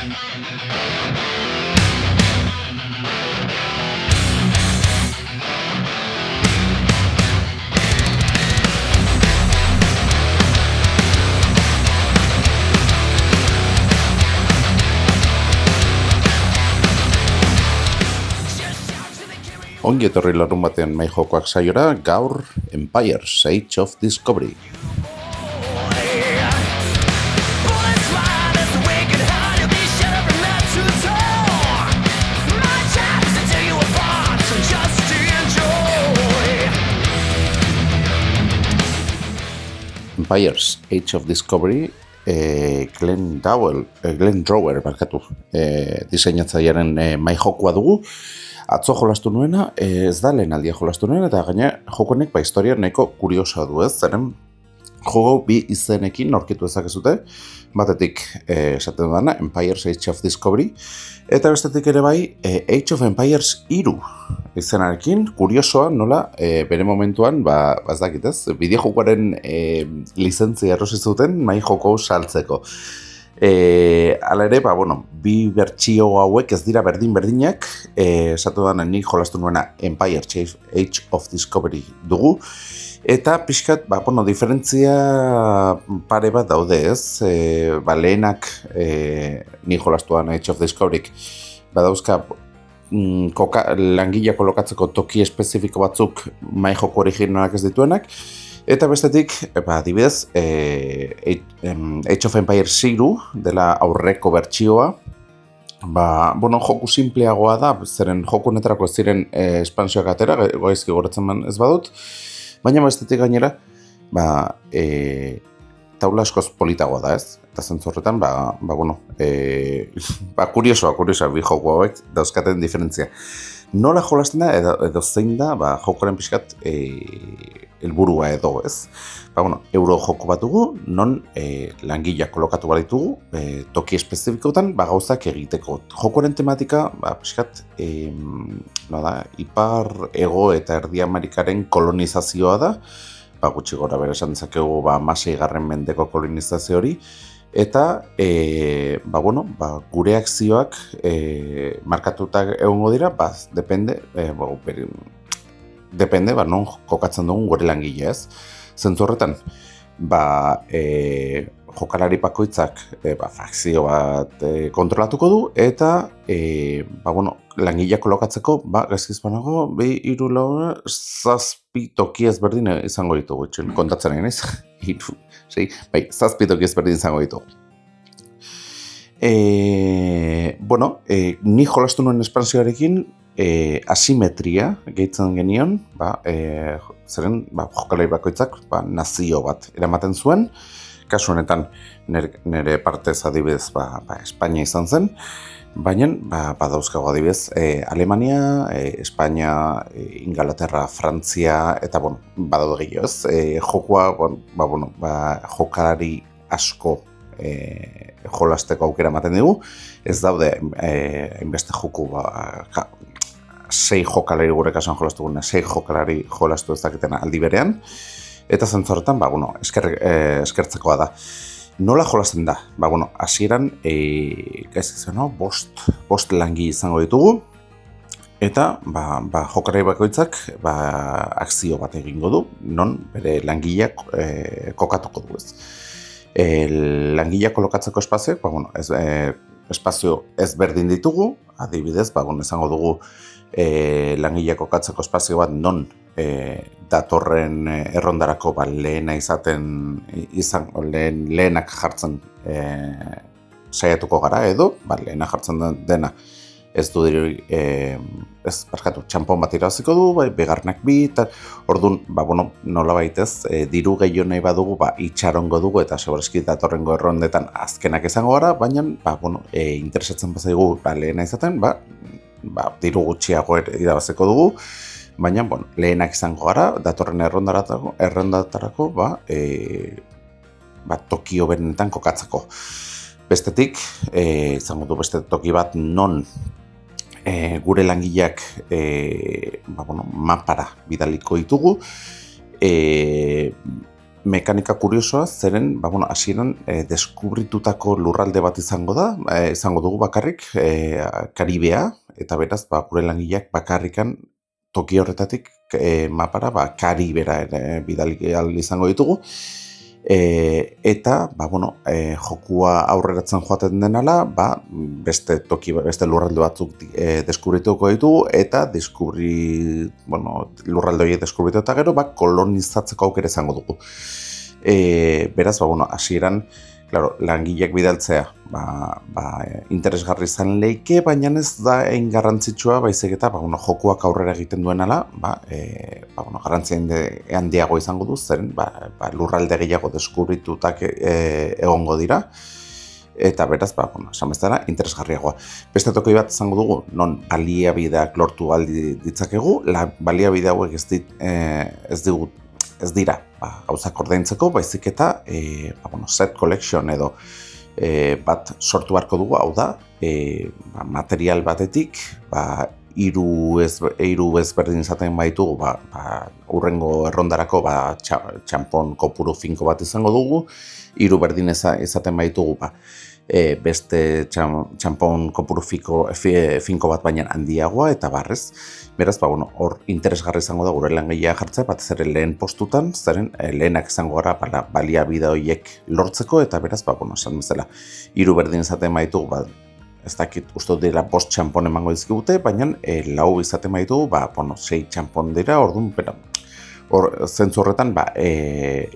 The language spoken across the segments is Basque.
Ongi etorri larun batean mai jokoak saiora, gaur Empires Age of Discovery. Empires Age of Discovery eh, Glenn Dowell, eh, Glenn Drower, barkatu, eh, diseinatzailearen eh, mai jokoa dugu, atzo jolastu nuena, eh, ez da lehen aldia jolastu nuena, eta gaina jokonek ba historia neko kuriosoa du ez, zeren jogo bi izenekin norkitu ezakezute, batetik eh, esaten dana, Empires Age of Discovery, eta bestetik ere bai, eh, Age of Empires iru izenarekin, kuriosoa nola, eh, bere momentuan, ba, ba ez dakit ez, bideo jokoaren eh, lizentzia errosi zuten, mai joko saltzeko. E, ala ere, ba, bueno, bi bertsio hauek ez dira berdin-berdinak, e, esatu da nik jolastu nuena Empire Age of Discovery dugu, eta pixkat, ba, bueno, diferentzia pare bat daude ez, e, ba, lehenak e, ni jolastu Age of Discovery, ba, dauzka, mm, koka, langila kolokatzeko toki espezifiko batzuk mai joko originalak ez dituenak, Eta bestetik, ba, adibidez, e, Age of Empire Zero dela aurreko bertsioa, ba, bueno, joku simpleagoa da, zeren joku netarako ziren e, espansioak atera, goizki goretzen man ez badut, baina bestetik gainera, ba, e, taula askoz politagoa da ez, eta zentzorretan, ba, ba, bueno, e, ba, kuriosoa, kuriosoa, bi joku hauek dauzkaten diferentzia. Nola jolasten da, edo, edo zein da, ba, jokoren pixkat, e, helburua edo, ez? Ba, bueno, euro joko bat dugu, non e, langileak kolokatu bat ditugu, e, toki espezifikotan, ba, gauzak egiteko. Jokoren tematika, ba, piskat, e, da, ipar, ego eta erdi amerikaren kolonizazioa da, ba, gutxi gora bere esan zakegu, ba, masei garren mendeko kolonizazio hori, eta e, ba, bueno, ba, gure akzioak e, markatuta egongo dira, ba, depende, e, ba, depende, ba, non kokatzen dugun gure langile ez. Zentzu horretan, ba, e, jokalari pakoitzak e, ba, fakzio bat e, kontrolatuko du, eta e, ba, bueno, langileak kolokatzeko, ba, gazkiz banago, bi iru lau, zazpi toki ezberdin izango ditugu, txun, kontatzen egin ez, iru, sei, bai, zazpi toki ezberdin izango ditugu. E, bueno, e, ni jolastu nuen espansioarekin, e, asimetria gehitzen genion, ba, e, zeren ba, jokalai bakoitzak ba, nazio bat eramaten zuen, kasu honetan nire, partez adibidez ba, ba, Espainia izan zen, baina ba, badauzkago adibidez e, Alemania, e, Espainia, e, Ingalaterra, Frantzia, eta bon, badaude gehiago ez, e, jokua, bon, ba, bueno, ba, jokalari asko e, jolasteko aukera ematen dugu, ez daude e, inbeste joku ba, sei jokalari gure kasuan jolastu gune, sei jokalari jolastu ez dakiten aldi berean, eta zentzorretan, ba, bueno, esker, eh, eskertzekoa da. Nola jolasten da? Ba, bueno, hasieran e, no? bost, bost langi izango ditugu, eta ba, ba, jokalari bakoitzak ba, akzio bat egingo du, non bere langileak e, kokatuko du ez. E, langileak kolokatzeko espazioak, ba, bueno, ez, e, espazio ez berdin ditugu, adibidez, ba, bueno, izango dugu e, langileko katzeko espazio bat non e, datorren e, errondarako ba, lehena izaten izan, lehen, lehenak jartzen e, saiatuko gara edo, ba, lehena jartzen dena. Ez du diri, e, ez barkatu, txampon bat iraziko du, bai, begarnak bi, eta orduan, ba, bueno, nola baitez, e, diru gehiago nahi badugu, ba, itxarongo dugu, eta segurazki datorrengo errondetan azkenak izango gara, baina, ba, bueno, e, interesatzen bazaigu, ba, lehena izaten, ba, ba, diru gutxiago irabazeko dugu, baina bueno, lehenak izango gara, datorren errondatarako, errondatarako ba, e, ba, tokio benetan kokatzeko. Bestetik, e, izango du beste toki bat non e, gure langileak e, ba, bueno, mapara bidaliko ditugu, e, mekanika kuriosoa, zeren, ba, bueno, hasieran e, deskubritutako lurralde bat izango da, e, izango dugu bakarrik, e, Karibea, eta beraz, ba, gure langileak bakarrikan toki horretatik e, mapara, ba, Karibera ere bidalik izango ditugu, E, eta, ba, bueno, e, jokua aurreratzen joaten denala, ba, beste toki, beste lurralde batzuk e, deskubrituko ditugu, eta deskubri, bueno, lurralde horiek deskubritu eta gero, ba, kolonizatzeko aukere izango dugu. E, beraz, ba, bueno, hasieran, Claro, langileak bidaltzea, ba, ba, interesgarri izan leike, baina ez da egin garrantzitsua, baizik eta ba, bueno, jokuak aurrera egiten duen ala, ba, e, ba, bueno, handiago izango du, zeren ba, ba, lurralde gehiago deskubritutak e, egongo dira, eta beraz, ba, bueno, bezala, interesgarriagoa. Beste tokoi bat izango dugu, non baliabideak lortu aldi ditzakegu, la baliabide hauek ez, dit, e, ez digut ez dira ba, gauzak ordaintzeko, baizik eta e, ba, bueno, set collection edo e, bat sortu beharko dugu, hau da, e, ba, material batetik, ba, iru ez, iru ezberdin izaten baitugu, ba, ba, urrengo errondarako ba, txampon kopuru finko bat izango dugu, iru berdin izaten baitugu, ba, e, beste txampon kopuru fiko, finko bat baina handiagoa eta barrez. Beraz, ba, bueno, hor interesgarri izango da gure langilea jartzea, bat zer lehen postutan, zeren e, lehenak izango gara bala, balia bida horiek lortzeko, eta beraz, ba, bueno, esan bezala, hiru berdin izaten baitu, ba, ez dakit uste dira bost txampon emango dizkigute, baina e, lau izaten baitu, ba, bueno, sei txampon dira, orduan, bera, hor, zentzu horretan, ba, e,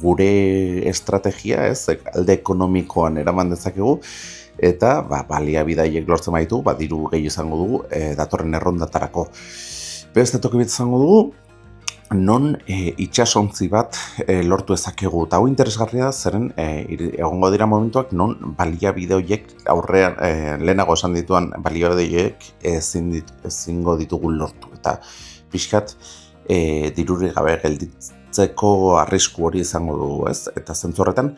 gure estrategia, ez, alde ekonomikoan eraman dezakegu, eta ba, balia bidaiek lortzen baitu, ba, diru gehi izango dugu e, datorren errondatarako. Beste toki bit izango dugu, non e, itxasontzi bat e, lortu ezakegu. Eta hau interesgarria da, zeren e, egongo dira momentuak non balia bideoiek aurrean, e, lehenago esan dituan balia bideoiek ezin dit, ezingo ditugu lortu. Eta pixkat e, diruri gabe geldit, galtzeko arrisku hori izango du, ez? Eta zentzu horretan,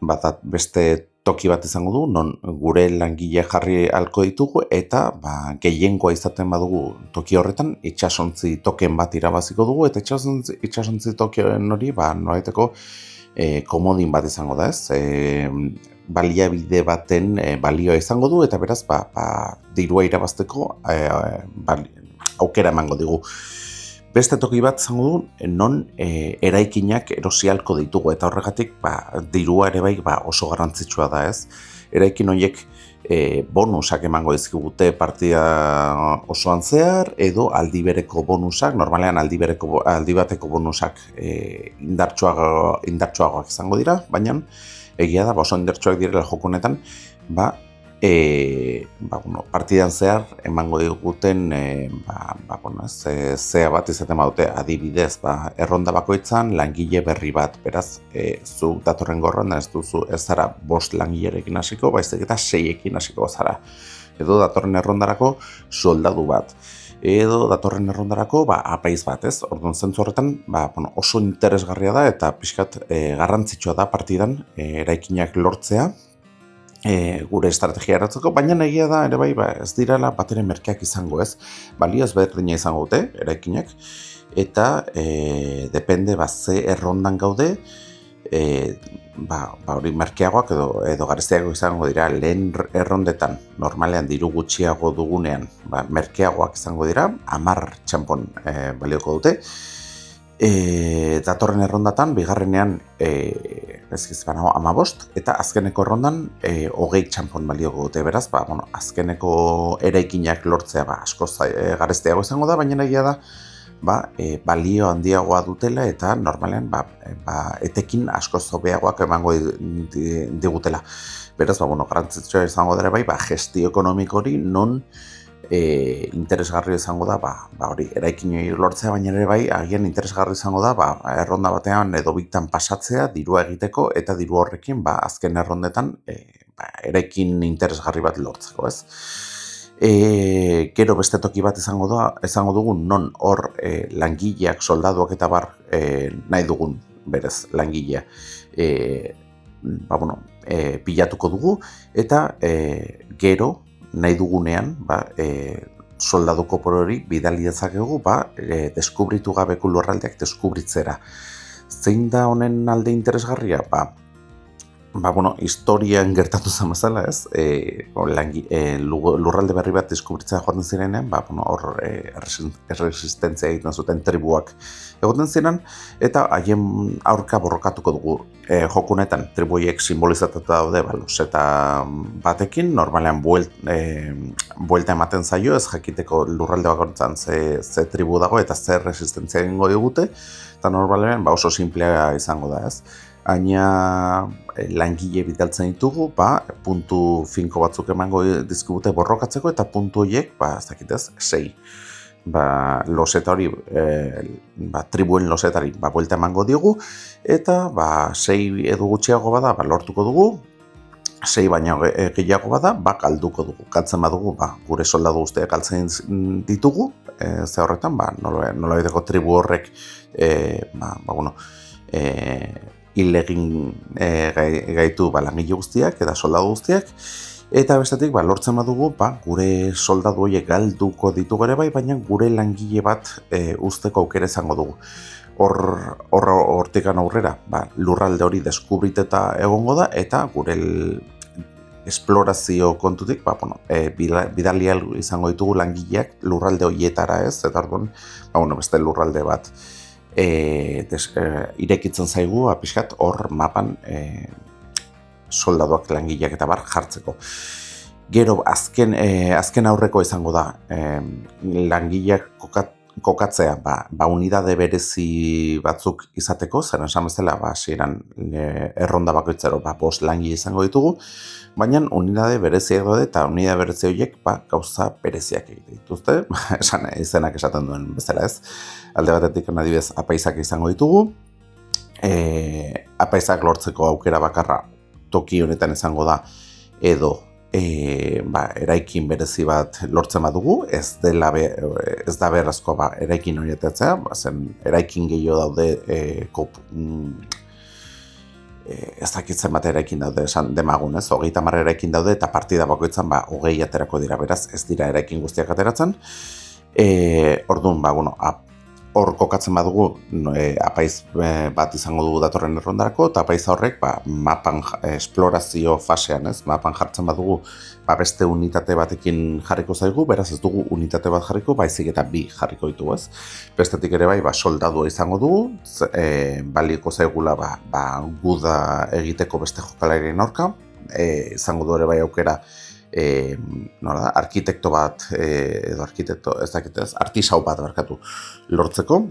bat beste toki bat izango du, non gure langile jarri alko ditugu, eta ba, gehiengoa izaten badugu toki horretan, itxasontzi token bat irabaziko dugu, eta itxasontzi, itxasontzi token hori, ba, noraiteko e, komodin bat izango da, ez? E, baliabide baten e, balioa izango du, eta beraz, ba, ba, dirua irabazteko e, aukera emango digu. Beste toki bat zango du, non e, eraikinak erosialko ditugu, eta horregatik ba, dirua ere bai ba, oso garrantzitsua da ez. Eraikin horiek e, bonusak emango dizkigute partida osoan zehar, edo aldi bereko bonusak, normalean aldi, bereko, aldi bateko bonusak e, indartsuagoak izango dira, baina egia da, ba, oso indartsuak direla jokunetan, ba, e, ba, bueno, partidan zehar emango diguten e, ba, ba, bueno, ze, zea bat izaten badute adibidez ba, erronda bakoitzan langile berri bat. Beraz e, zu datorren gorron ez duzu ez zara bost langilerekin hasiko baizik eta seiekin hasiko zara. Edo datorren errondarako soldadu bat. Edo datorren errondarako ba, apaiz bat, ez? Orduan zentzu horretan ba, bueno, oso interesgarria da eta pixkat e, garrantzitsua da partidan e, eraikinak lortzea e, gure estrategia eratzeko, baina egia da ere bai ba, ez direla batere merkeak izango ez, balio ez berdina izango dute, eraikinak, eta e, depende ba, ze errondan gaude, e, ba, ba hori merkeagoak edo, edo garezteago izango dira lehen errondetan, normalean diru gutxiago dugunean, ba, merkeagoak izango dira, amar txampon e, balioko dute, E, datorren errondatan, bigarrenean, e, ez gizban, amabost, eta azkeneko errondan, e, hogei txampon balioko dute, beraz, ba, bueno, azkeneko eraikinak lortzea, ba, asko e, garezteago izango da, baina egia da, ba, e, balio handiagoa dutela, eta normalean, ba, e, ba, etekin asko zobeagoak emango digutela. Beraz, ba, bueno, garantzitsua izango dara bai, ba, gestio ekonomiko hori non, e, interesgarri izango da, ba, ba hori, eraikin lortzea, baina ere bai, agian interesgarri izango da, ba, erronda batean edo bitan pasatzea, dirua egiteko, eta diru horrekin, ba, azken errondetan, e, ba, eraikin interesgarri bat lortzeko, ez? E, gero beste toki bat izango da, izango dugun non hor e, langileak, soldaduak eta bar e, nahi dugun berez langilea e, ba, bueno, e, pilatuko dugu eta e, gero nahi dugunean, ba, e, soldadu kopor hori bidali dezakegu, ba, e, deskubritu gabeko lurraldeak deskubritzera. zein da honen alde interesgarria? Ba, ba, bueno, historian gertatu zen bezala, ez? E, langi, e, lurralde berri bat deskubritzea joaten zirenean, ba, bueno, hor e, erresistentzia egiten zuten tribuak egoten ziren, eta haien aurka borrokatuko dugu e, jokunetan, tribuiek simbolizatuta daude, ba, eta batekin, normalean buelt, e, buelta ematen zaio, ez jakiteko lurralde bakoitzan ze, ze tribu dago, eta zer resistentzia egingo digute, eta normalean ba, oso simplea izango da, ez? Aina eh, langile bidaltzen ditugu, ba, puntu finko batzuk emango dizkibute borrokatzeko eta puntu horiek, ba, ez dakitez, sei. Ba, loseta hori, e, ba, tribuen losetari, ba, buelta emango digu, eta, ba, sei edu gutxiago bada, ba, lortuko dugu, sei baina eh, gehiago bada, ba, kalduko dugu. Kaltzen badugu, ba, gure soldadu guztiak kaltzen ditugu, e, ze horretan, ba, nola, nola tribu horrek, e, ba, ba, bueno, e, hilegin e, gaitu ba, langile guztiak eta soldadu guztiak, eta bestetik ba, lortzen badugu ba, gure soldadu horiek galduko ditugu ere bai, baina gure langile bat e, usteko aukera izango dugu. Hor, hor hortikan aurrera, ba, lurralde hori deskubriteta egongo da, eta gure esplorazio kontutik, ba, bueno, e, bidalia izango ditugu langileak lurralde horietara ez, eta orduan, ba, bueno, beste lurralde bat e, des, e, irekitzen zaigu apiskat hor mapan e, soldaduak langileak eta bar jartzeko. Gero azken, e, azken aurreko izango da e, langileak kokat, kokatzea, ba, ba unidade berezi batzuk izateko, zer esan bezala, ba, siran, e, erronda bakoitzero, ba, bost langi izango ditugu, baina unidade bereziak daude eta unidade berezi horiek ba, gauza bereziak egite dituzte, esan izenak esaten duen bezala ez. Alde batetik adibidez apaizak izango ditugu, e, apaizak lortzeko aukera bakarra toki honetan izango da edo e, ba, eraikin berezi bat lortzen badugu, ez, dela be, ez da berrazko ba, eraikin horietetzea, ba, zen eraikin gehiago daude e, kop, mm, e, ez dakitzen bat eraikin daude esan demagun, ez, hogeita marra eraikin daude eta partida bakoitzan ba, hogei aterako dira beraz, ez dira eraikin guztiak ateratzen. E, orduan, ba, bueno, ap, hor kokatzen badugu e, apaiz e, bat izango dugu datorren errondarako eta apaiz horrek ba, mapan esplorazio fasean, ez? Mapan jartzen badugu ba, beste unitate batekin jarriko zaigu, beraz ez dugu unitate bat jarriko, baizik eta bi jarriko ditugu, ez? Bestetik ere bai, ba, soldadua izango dugu, e, baliko zaigula ba, ba, guda egiteko beste jokalarien aurka, e, izango du ere bai aukera e, nola arkitekto bat, e, edo arkitekto, ez dakit ez, artisau bat barkatu lortzeko.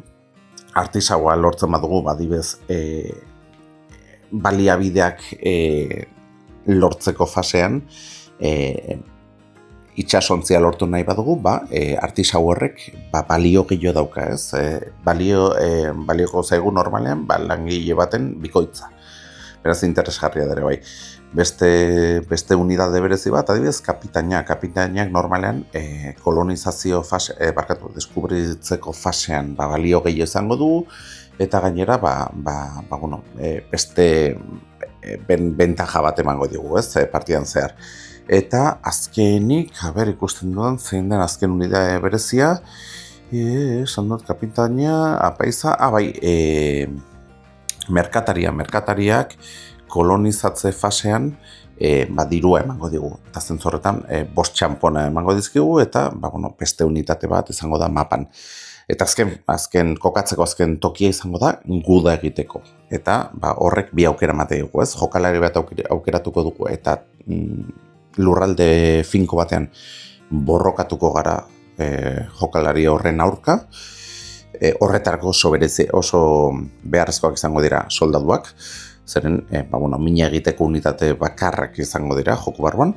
Artisaua lortzen badugu, badibez, e, baliabideak e, lortzeko fasean, e, itxasontzia lortu nahi badugu, ba, e, artisau horrek ba, balio gehiago dauka, ez? E, balio, e, balioko zaigu normalean, ba, langile baten bikoitza. Beraz, interesgarria dere bai beste, beste unidade berezi bat, adibidez, kapitaina. Kapitainak normalean e, kolonizazio fase, e, barkatu, deskubritzeko fasean ba, balio gehiago izango du, eta gainera, ba, ba, ba, bueno, e, beste e, ben, bentaja bat emango digu, ez, partidan zehar. Eta azkenik, haber, ikusten duan, zein den azken unidade berezia, e, esan dut kapitaina, apaiza, abai, ah, e, merkataria, merkatariak, kolonizatze fasean e, ba, dirua emango digu. Eta zentzorretan e, bost txampona emango dizkigu eta ba, bueno, beste unitate bat izango da mapan. Eta azken, azken kokatzeko azken tokia izango da guda egiteko. Eta ba, horrek bi aukera mate dugu, ez? Jokalari bat aukeratuko dugu eta mm, lurralde finko batean borrokatuko gara e, jokalari horren aurka. E, horretarako oso berezi, oso beharrezkoak izango dira soldaduak zeren, e, ba, bueno, mina egiteko unitate bakarrak izango dira joko barruan,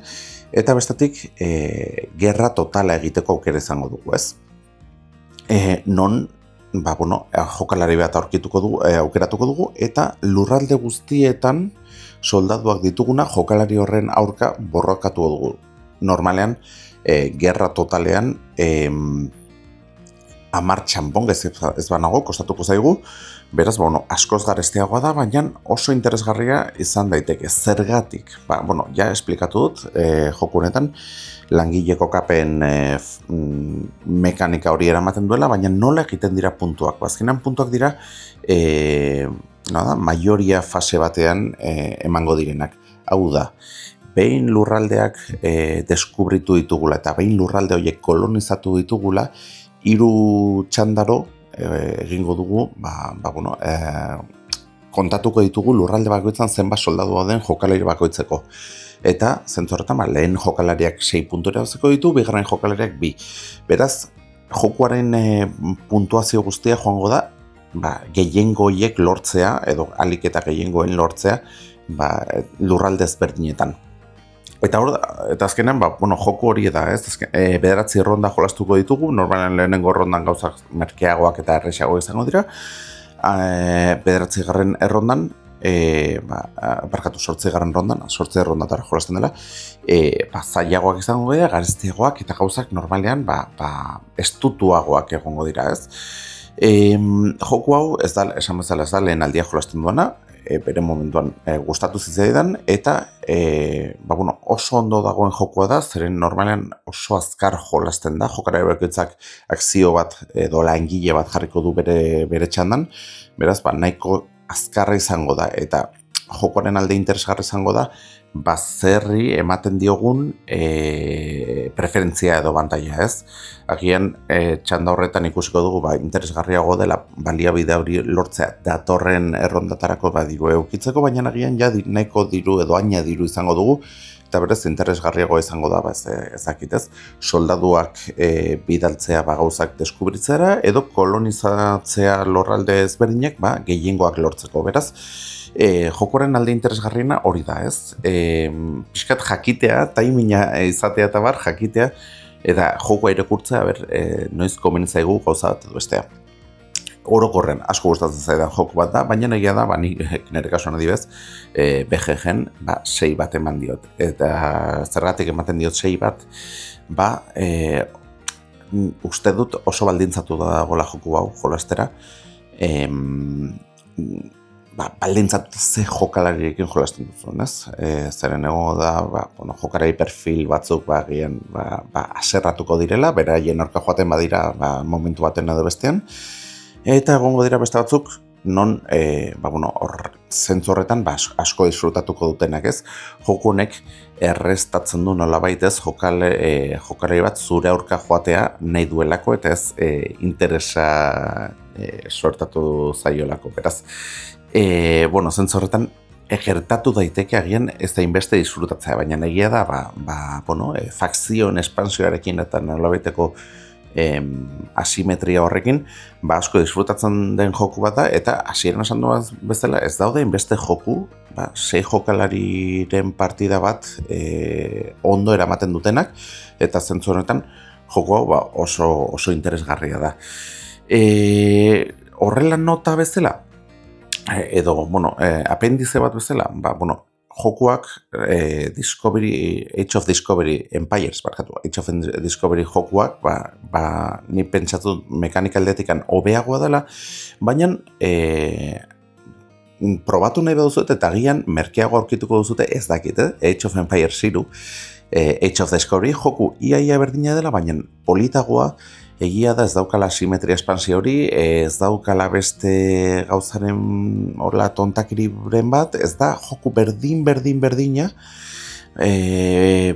eta bestetik, e, gerra totala egiteko aukera izango dugu, ez? E, non, ba, bueno, jokalari bat aurkituko dugu, e, aukeratuko dugu, eta lurralde guztietan soldaduak dituguna jokalari horren aurka borrokatu dugu. Normalean, e, gerra totalean, e, amar txampon, ez, ez banago, kostatuko zaigu, Beraz, bueno, askoz garestiagoa da, baina oso interesgarria izan daiteke. Zergatik, ba, bueno, ja esplikatu dut, e, joku honetan, langileko kapen e, mekanika hori eramaten duela, baina nola egiten dira puntuak. Ba, puntuak dira, e, no da, maioria fase batean e, emango direnak. Hau da, behin lurraldeak e, deskubritu ditugula eta behin lurralde horiek kolonizatu ditugula, hiru txandaro egingo dugu, ba, ba, bueno, e, kontatuko ditugu lurralde bakoitzan zenbat soldadua den jokalari bakoitzeko. Eta, zentzorretan, ba, lehen jokalariak 6 puntura ditu, bigarren jokalariak bi. Beraz, jokuaren e, puntuazio guztia joango da, ba, gehiengoiek lortzea, edo alik eta gehiengoen lortzea, ba, lurralde ezberdinetan. Eta hor, eta azkenean, ba, bueno, joku hori da, ez? Azken, e, bederatzi ronda jolastuko ditugu, normalen lehenengo rondan gauzak merkeagoak eta erresago izango dira. E, bederatzi garren errondan, e, ba, barkatu sortze garren rondan, sortze rondatara jolasten dela, e, ba, zailagoak izango dira, gareztiagoak eta gauzak normalean, ba, ba, estutuagoak egongo dira, ez? E, joku hau, ez da, esan bezala ez da, lehen aldia jolasten duena, e, bere momentuan e, gustatu zitzaidan eta e, ba, bueno, oso ondo dagoen jokoa da, zeren normalean oso azkar jolasten da, jokara eroketzak akzio bat edo langile bat jarriko du bere, bere txandan, beraz, ba, nahiko azkarra izango da, eta jokoaren alde interesgarra izango da, bazerri ematen diogun e, preferentzia edo bantaia ez. Agian e, txanda horretan ikusiko dugu ba, interesgarriago dela baliabide hori lortzea datorren errondatarako ba, diru eukitzeko, baina agian ja nahiko diru edo aina diru izango dugu, eta berez interesgarriago izango da ba, ez, ezakitez, soldaduak e, bidaltzea ba, gauzak deskubritzera edo kolonizatzea lorralde ezberdinak ba, gehiengoak lortzeko beraz e, jokoren alde interesgarriena hori da, ez? E, piskat jakitea, taimina izatea eta bar, jakitea, eta jokoa irekurtzea, ber, e, noiz komen zaigu gauza bat edo bestea. Orokorren, asko gustatzen zaidan joko bat da, baina egia da, ba, ni, nire kasuan adibez, e, BGG-en, ba, sei bat eman diot. Eta zergatik ematen diot sei bat, ba, e, uste dut oso baldintzatu da gola joku hau, jolastera, e, ba, baldintzatu ze jokalarirekin jolasten duzu, ez? E, zeren ego da, ba, bueno, jokalari perfil batzuk ba, gian, ba, ba, aserratuko direla, beraien orka joaten badira ba, momentu baten edo bestean, eta egongo dira beste batzuk, non, e, ba, bueno, hor, zentzorretan, ba, asko disfrutatuko dutenak ez, joku honek errestatzen du nola baitez jokale, e, jokalari bat zure aurka joatea nahi duelako, eta ez e, interesa e, sortatu zaiolako, beraz, e, bueno, zentzorretan, egertatu daiteke agian ez da inbeste disfrutatzea, baina egia da, ba, ba, bueno, e, fakzioen espansioarekin eta nolabaiteko em, asimetria horrekin, ba, asko disfrutatzen den joku bat da, eta hasieran esan duaz bezala, ez daude inbeste joku, ba, sei jokalariren partida bat e, ondo eramaten dutenak, eta zentzu honetan, hau ba, oso, oso interesgarria da. E, horrela nota bezala, Eh, edo, bueno, eh, apendize bat bezala, ba, bueno, jokuak eh, Discovery, Age of Discovery Empires, barkatu, Age of Discovery jokuak, ba, ba, ni pentsatu mekanika aldetikan hobeagoa dela, baina eh, probatu nahi baduzute eta gian merkeago aurkituko duzute ez dakit, eh? Age of Empires ziru, eh, Age of Discovery joku iaia berdina dela, baina politagoa, egia da ez daukala simetria espansio hori, ez daukala beste gauzaren horla tontakiriren bat, ez da joku berdin, berdin, berdina, e,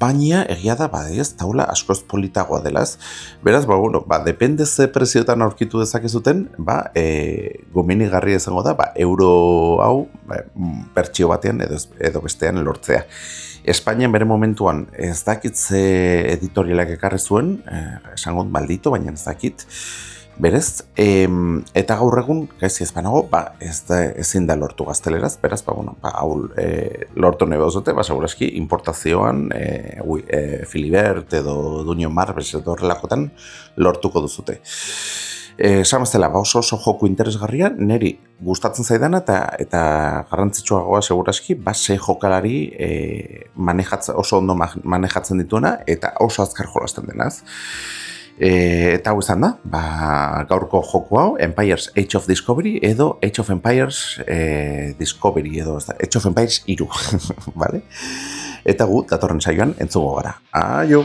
baina egia da, ba, ez, taula askoz politagoa dela, ez. Beraz, ba, bueno, ba, depende ze prezioetan aurkitu dezakezuten, ba, e, gomeni garri izango da, ba, euro hau, ba, bertxio batean edo, edo bestean lortzea. Espainian bere momentuan ez dakit ze editorialak ekarri zuen, eh, esango maldito, baina ez dakit, berez, em, eta gaur egun, gaizki ez banago, ba, ez da, ezin da lortu gazteleraz, beraz, ba, bueno, ba, hau e, lortu nebe dute, ba, seguraski, importazioan, e, ui, e, Filibert edo Dunio Marbes edo horrelakotan lortuko duzute. Esan eh, ba oso oso joku interesgarria, neri gustatzen zaidana eta eta garrantzitsuagoa seguraski, ba sei jokalari e, oso ondo manejatzen dituena eta oso azkar jolasten denaz. E, eta hau izan da, ba, gaurko joku hau, Empires Age of Discovery edo Age of Empires e, Discovery edo Age of Empires iru, vale? Eta gu, datorren saioan, entzugo gara. Aio!